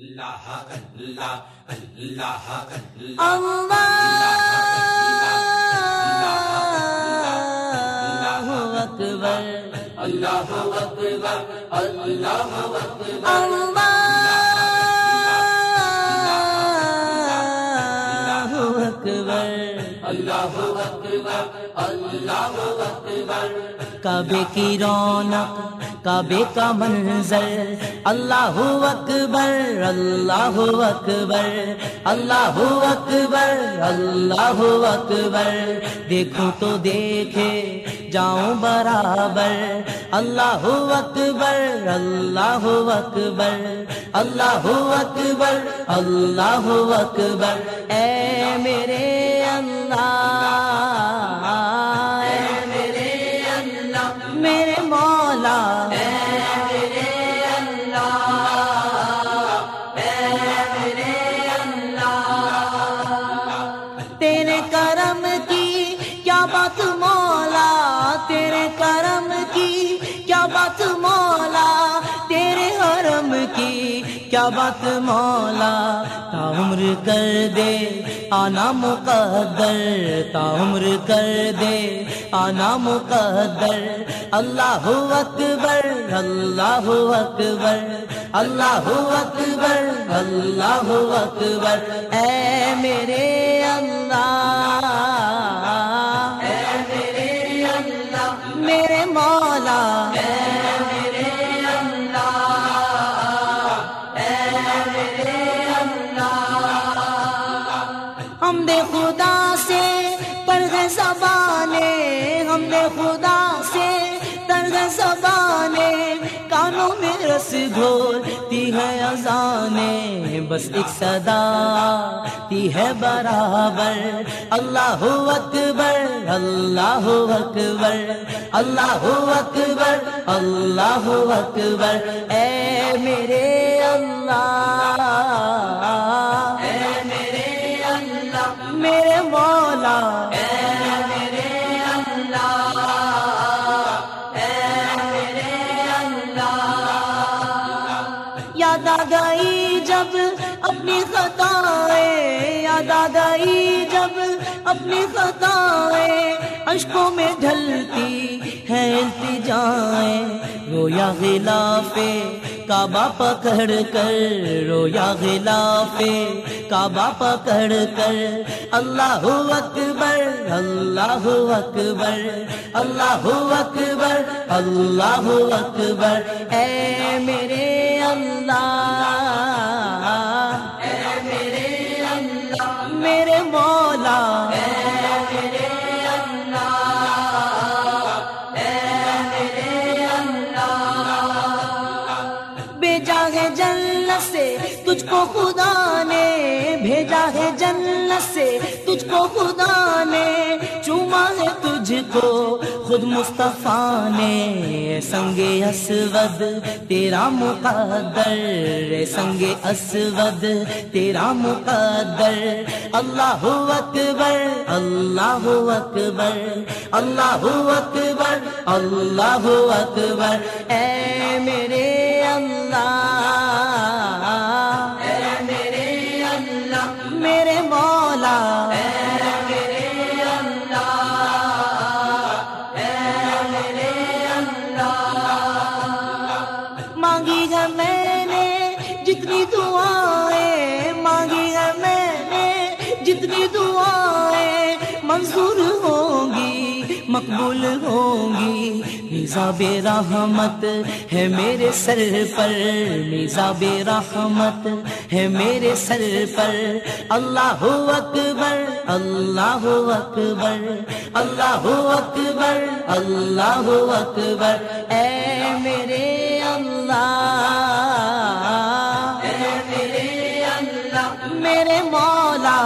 اللہ اکبر اللہ اکبر اللہ اکبر اللہ اکبر اللہ اکبر اللہ اکبر کعبے کی رونق کعبے کا منظر۔ اللہ اکبر اللہ اکبر۔ اللہ اکبر اللہ اکبر۔ دیکھوں تو دیکھے، جاؤں برابر۔ اللہ اکبر اللہ اکبر۔ اللہ اکبر اللہ اکبر۔ اے میرے اللہ کیا بات مولا تا عمر کر دے، آنا مقدر، تا عمر کر دے، آنا مقدر، اللہ اکبر اللہ اکبر اللہ اکبر اللہ اکبر، اے میرے اللہ، اے میرے اللہ، میرے بس گھولتی ہے اذانے بس ایک صدا تی ہے برابر۔ اللہ اکبر اللہ اکبر اللہ اکبر اللہ اکبر۔ اے میرے اللہ یاد آ گئی جب اپنی خطائیں، یاد آ گئی جب اپنی خطائیں اشکوں میں ڈھلتی ہے التجائیں رویا غلاف کعبہ پکڑ کر رویا غلاف کعبہ پکڑ کر اللہ اکبر اللہ اکبر اللہ اکبر اللہ اکبر۔ اے میرے اللہ، اے میرے اللہ، میرے مولا سے تجھ کو خدا نے چوما ہے تجھ کو، خود مصطفیٰ نے۔ سنگ اسود، تیرا مقدر۔ سنگ اسود، تیرا مقدر۔ اللہ اکبر اللہ اکبر۔ اللہ اکبر اللہ اکبر۔ اے میرے اللہ مانگی ہے میں نے جتنی دعائیں، مانگی ہے میں نے جتنی دعائیں۔ منظور ہوں گی، مقبول ہوں گی میزا بے رحمت ہے میرے سر پر، میزا بے رحمت ہے میرے سر پر۔ اللہ اکبر اللہ اکبر اللہ اکبر اللہ اکبر۔ میرے اللہ، اے میرے اللہ، میرے مولا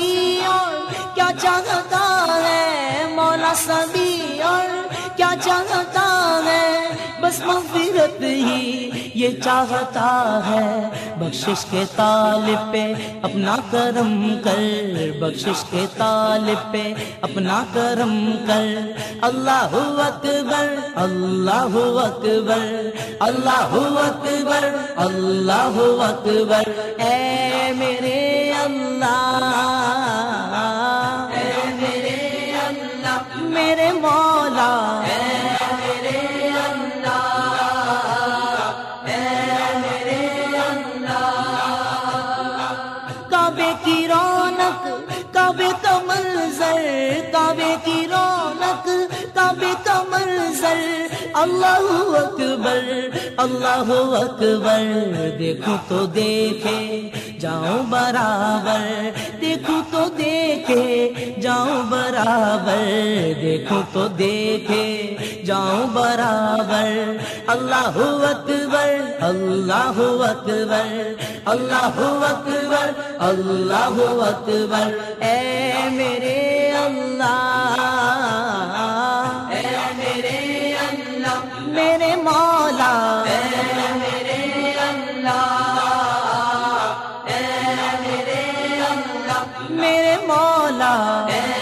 سبھی اور کیا چاہتا ہے مولا سبھی اور کیا چاہتا ہے بس مغفرت ہی یہ چاہتا ہے؟ بخشش کے طالب پہ اپنا کرم کر، بخشش کے طالب پہ اپنا کرم کر۔ اللہ اکبر اللہ اکبر اللہ اکبر اللہ اکبر۔ اے میرے اللہ میرے مولا، کعبے کی رونق، کعبے کا منظر، کعبے کی رونق، کعبے کا منظر۔ اللہ اکبر اللہ اکبر، دیکھو تو دیکھے جاؤں برابر، دیکھو تو دیکھے، جاؤں برابر، دیکھو تو دیکھے، جاؤں برابر۔ اللہ اکبر اللہ اکبر اللہ اکبر اللہ اکبر۔ اے میرے اللہ، اے میرے اللہ، میرے مولا love. And